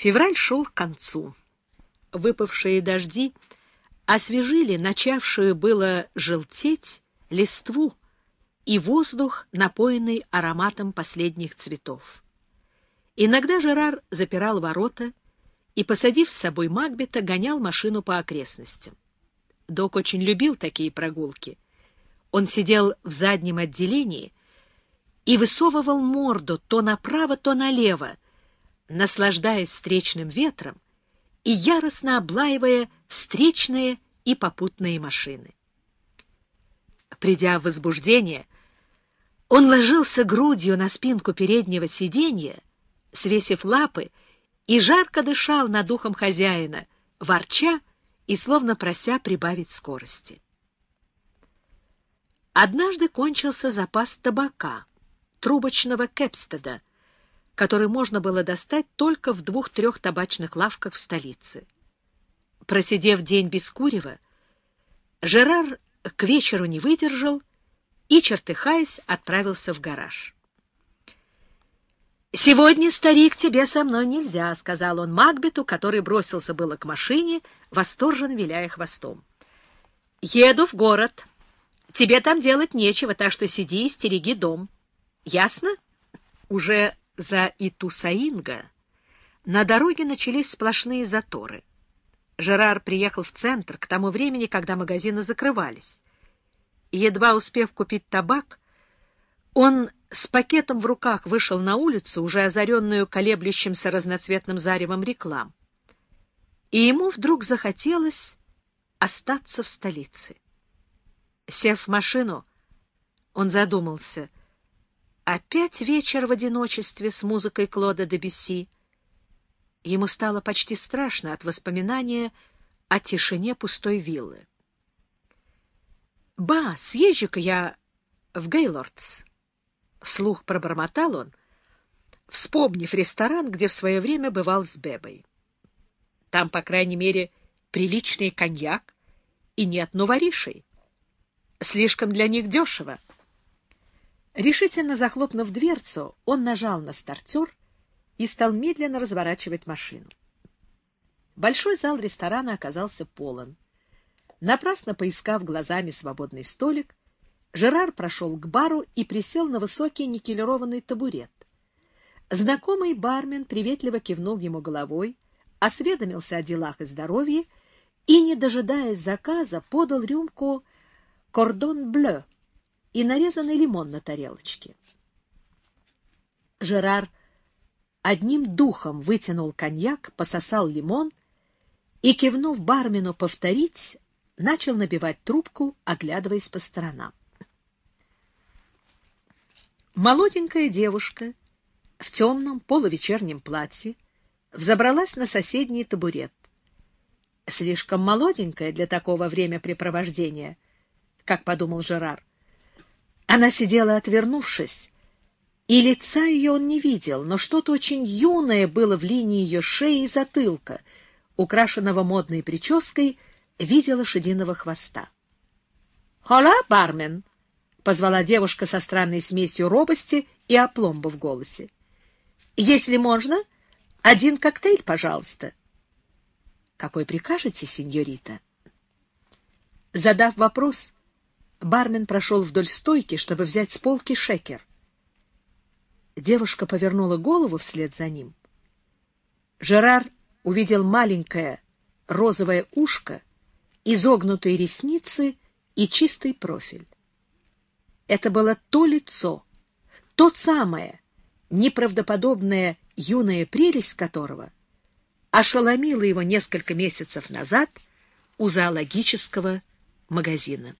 Февраль шел к концу. Выпавшие дожди освежили начавшую было желтеть листву и воздух, напоенный ароматом последних цветов. Иногда Жерар запирал ворота и, посадив с собой Макбета, гонял машину по окрестностям. Док очень любил такие прогулки. Он сидел в заднем отделении и высовывал морду то направо, то налево, наслаждаясь встречным ветром и яростно облаивая встречные и попутные машины. Придя в возбуждение, он ложился грудью на спинку переднего сиденья, свесив лапы, и жарко дышал над духом хозяина, ворча и словно прося прибавить скорости. Однажды кончился запас табака, трубочного Кепстеда, который можно было достать только в двух-трех табачных лавках в столице. Просидев день без курева, Жерар к вечеру не выдержал и, чертыхаясь, отправился в гараж. «Сегодня, старик, тебе со мной нельзя», — сказал он Макбету, который бросился было к машине, восторженно виляя хвостом. «Еду в город. Тебе там делать нечего, так что сиди и стереги дом. Ясно?» Уже за Итусаинга на дороге начались сплошные заторы. Жерар приехал в центр к тому времени, когда магазины закрывались. Едва успев купить табак, он с пакетом в руках вышел на улицу, уже озаренную колеблющимся разноцветным заревом реклам. И ему вдруг захотелось остаться в столице. Сев в машину, он задумался. Опять вечер в одиночестве с музыкой Клода де Бюсси. Ему стало почти страшно от воспоминания о тишине пустой виллы. «Ба, съезжу-ка я в Гейлордс», — вслух пробормотал он, вспомнив ресторан, где в свое время бывал с Бебой. Там, по крайней мере, приличный коньяк и нет новоришей. Слишком для них дешево. Решительно захлопнув дверцу, он нажал на стартер и стал медленно разворачивать машину. Большой зал ресторана оказался полон. Напрасно поискав глазами свободный столик, Жерар прошел к бару и присел на высокий никелированный табурет. Знакомый бармен приветливо кивнул ему головой, осведомился о делах и здоровье и, не дожидаясь заказа, подал рюмку «Кордон блeu» и нарезанный лимон на тарелочке. Жерар одним духом вытянул коньяк, пососал лимон и, кивнув бармену повторить, начал набивать трубку, оглядываясь по сторонам. Молоденькая девушка в темном полувечернем платье взобралась на соседний табурет. Слишком молоденькая для такого времяпрепровождения, как подумал Жерар. Она сидела, отвернувшись, и лица ее он не видел, но что-то очень юное было в линии ее шеи и затылка, украшенного модной прической в виде лошадиного хвоста. «Хола, бармен!» — позвала девушка со странной смесью робости и опломба в голосе. — Если можно, один коктейль, пожалуйста. — Какой прикажете, сеньорита? Задав вопрос, бармен прошел вдоль стойки, чтобы взять с полки шекер. Девушка повернула голову вслед за ним. Жерар увидел маленькое розовое ушко, изогнутые ресницы и чистый профиль. Это было то лицо, то самое, неправдоподобная юная прелесть которого ошеломила его несколько месяцев назад у зоологического магазина.